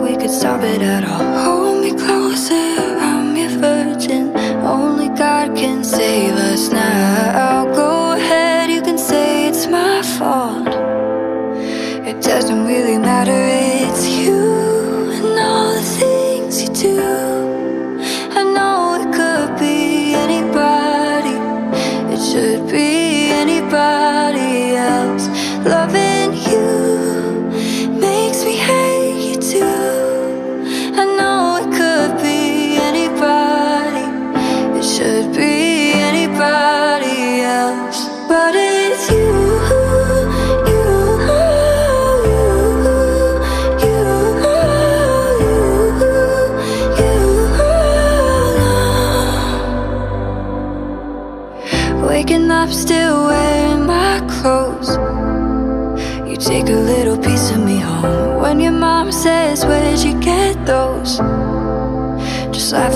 like we could stop it at all. Hold me close.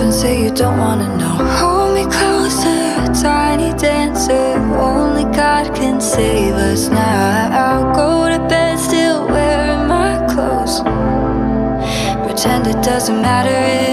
and say you don't wanna know. Hold me closer, tiny dancer. Only God can save us now. I'll go to bed still wearing my clothes. Pretend it doesn't matter.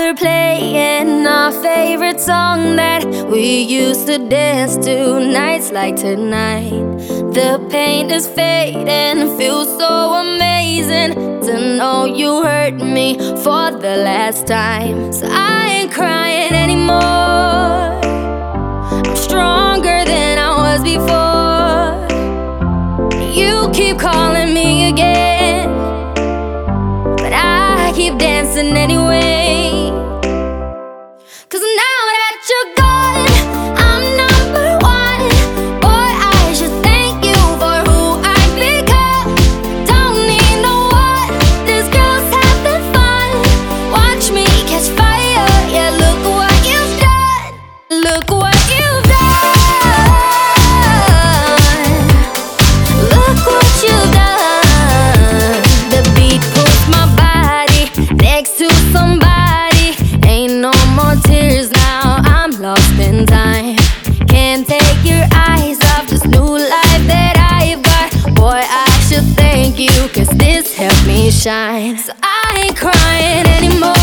mother playing our favorite song that we used to dance to nights like tonight. The pain is fading, feels so amazing to know you hurt me for the last time. So I ain't crying anymore. I'm stronger than I was before. You keep calling me again, but I keep dancing anyway. Sunshine. So I ain't crying anymore.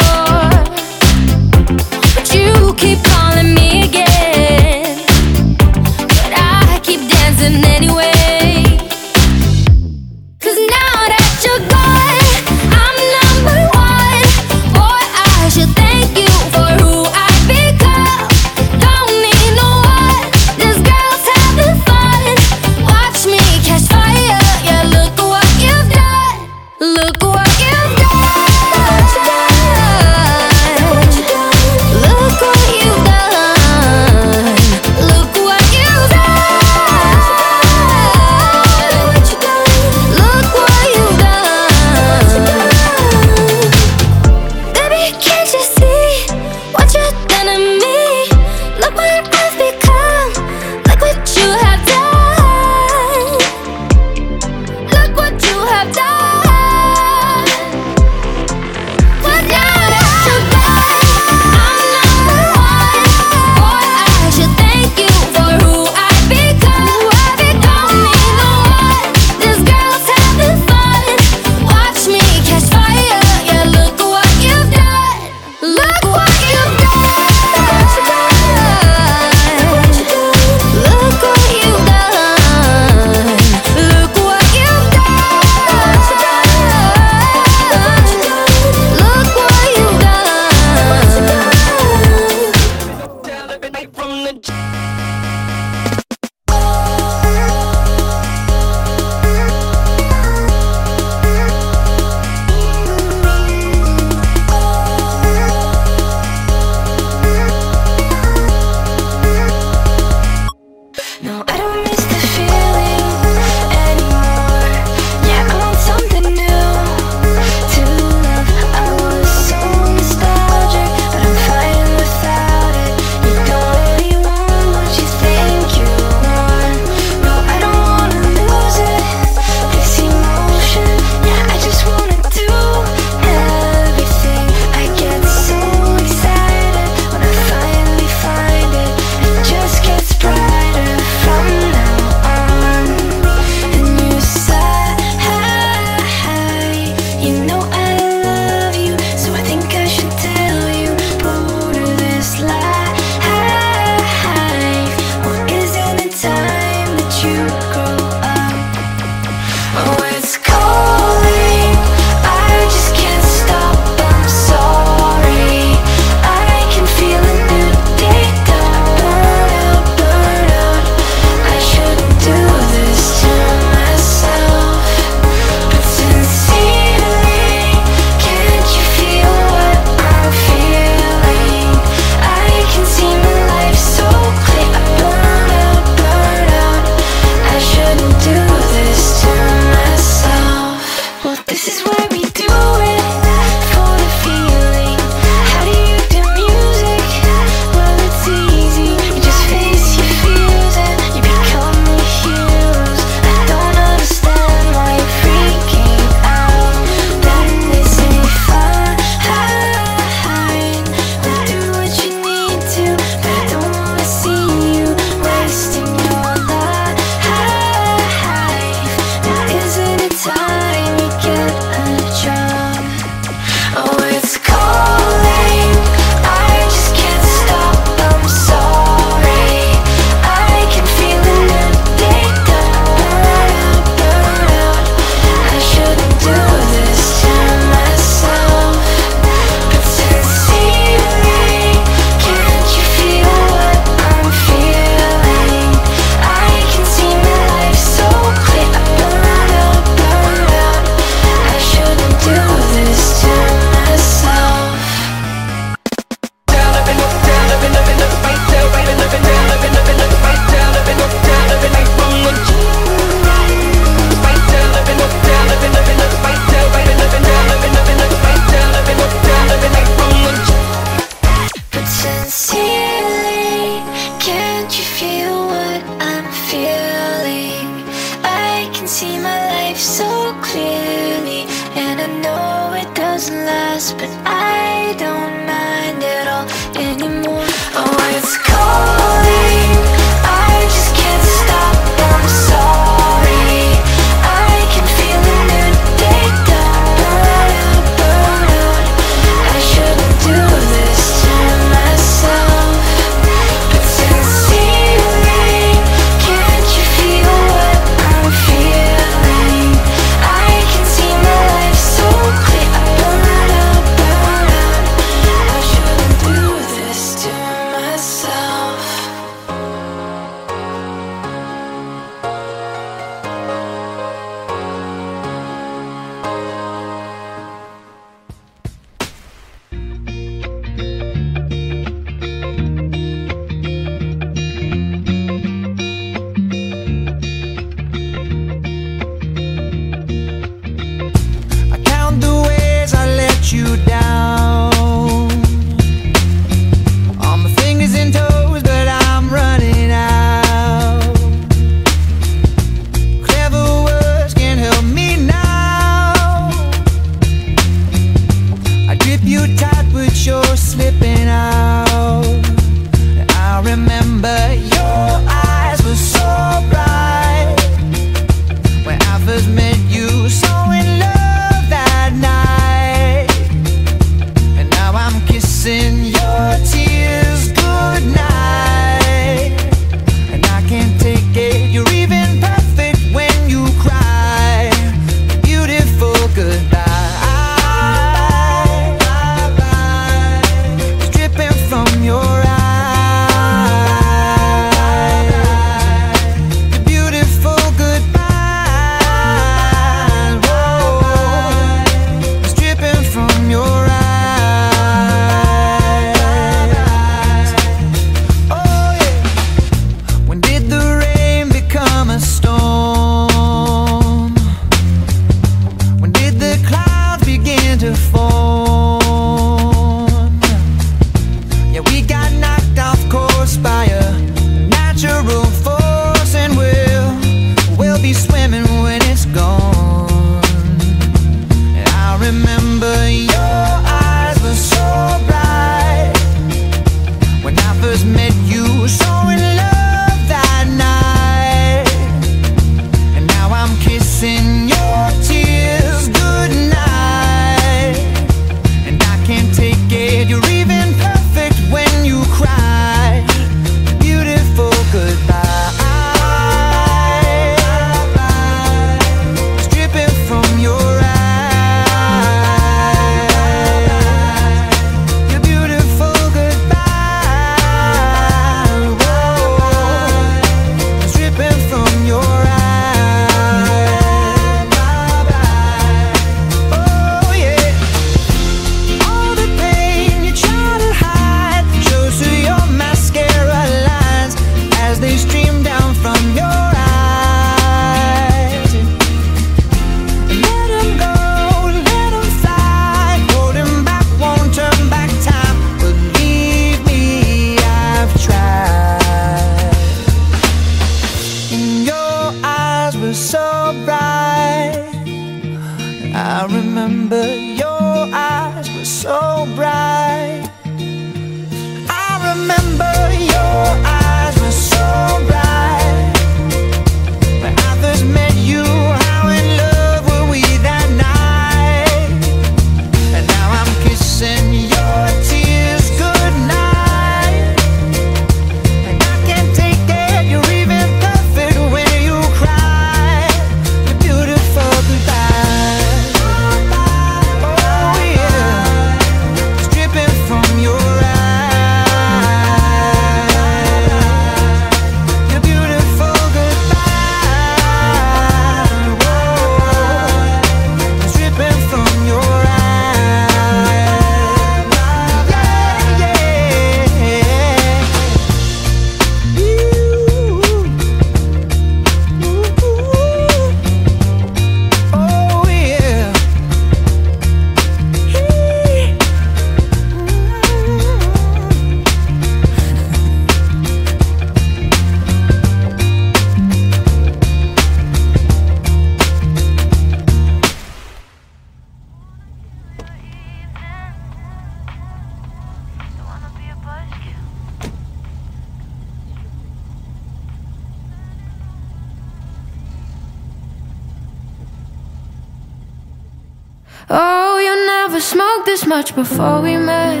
Much before we met.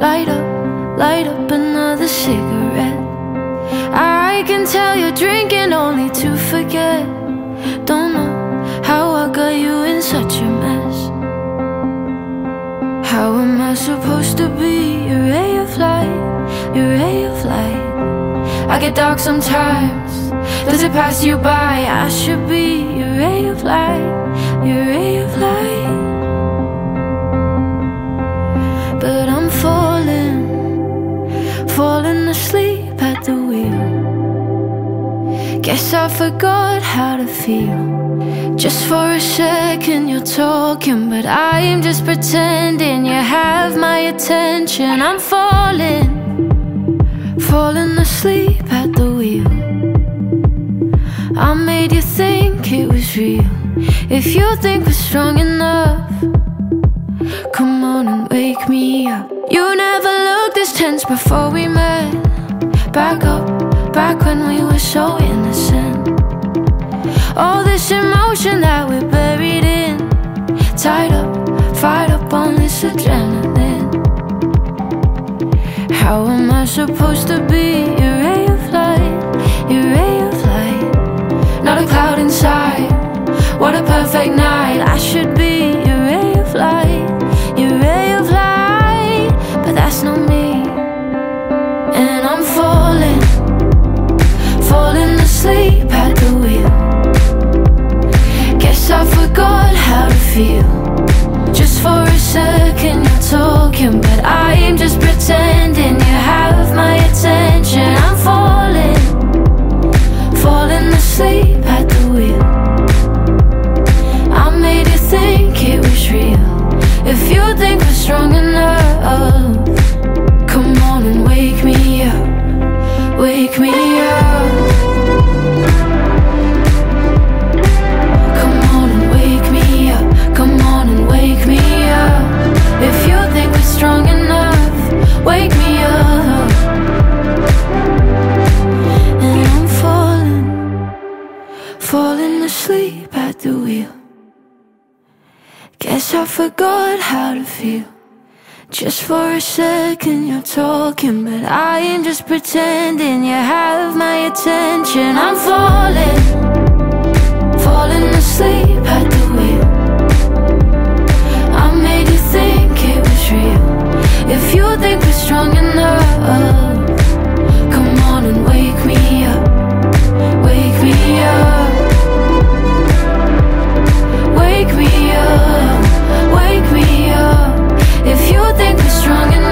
Light up, light up another cigarette. I can tell you're drinking only to forget. Don't know how I got you in such a mess. How am I supposed to be your ray of light, your ray of light? I get dark sometimes. Does it pass you by? I should be your ray of light, your ray of light. Falling asleep at the wheel. Guess I forgot how to feel. Just for a second, you're talking, but I'm just pretending you have my attention. I'm falling, falling asleep at the wheel. I made you think it was real. If you think we're strong enough. And wake me up. You never looked this tense before we met. Back up, back when we were so innocent. All this emotion that we're buried in. Tied up, fired up on this adrenaline. How am I supposed to be your ray of light? Your ray of light. Not a cloud inside. What a perfect night. I should I forgot how to feel. Just for a second, you're talking, but I am just pretending you have my attention. I'm falling, falling asleep at the wheel. I made you think it was real. If you think we're strong enough, come on and wake me up, wake me up. We're strong enough, wake me up. And I'm falling, falling asleep at the wheel. Guess I forgot how to feel. Just for a second, you're talking, but I am just pretending you have my attention. I'm falling If you think we're strong enough, come on and wake me up, wake me up, wake me up. Wake me up if you think we're strong enough.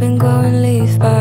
been growing leaves by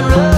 doesn't run.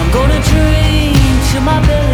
i'm gonna reach to my bed.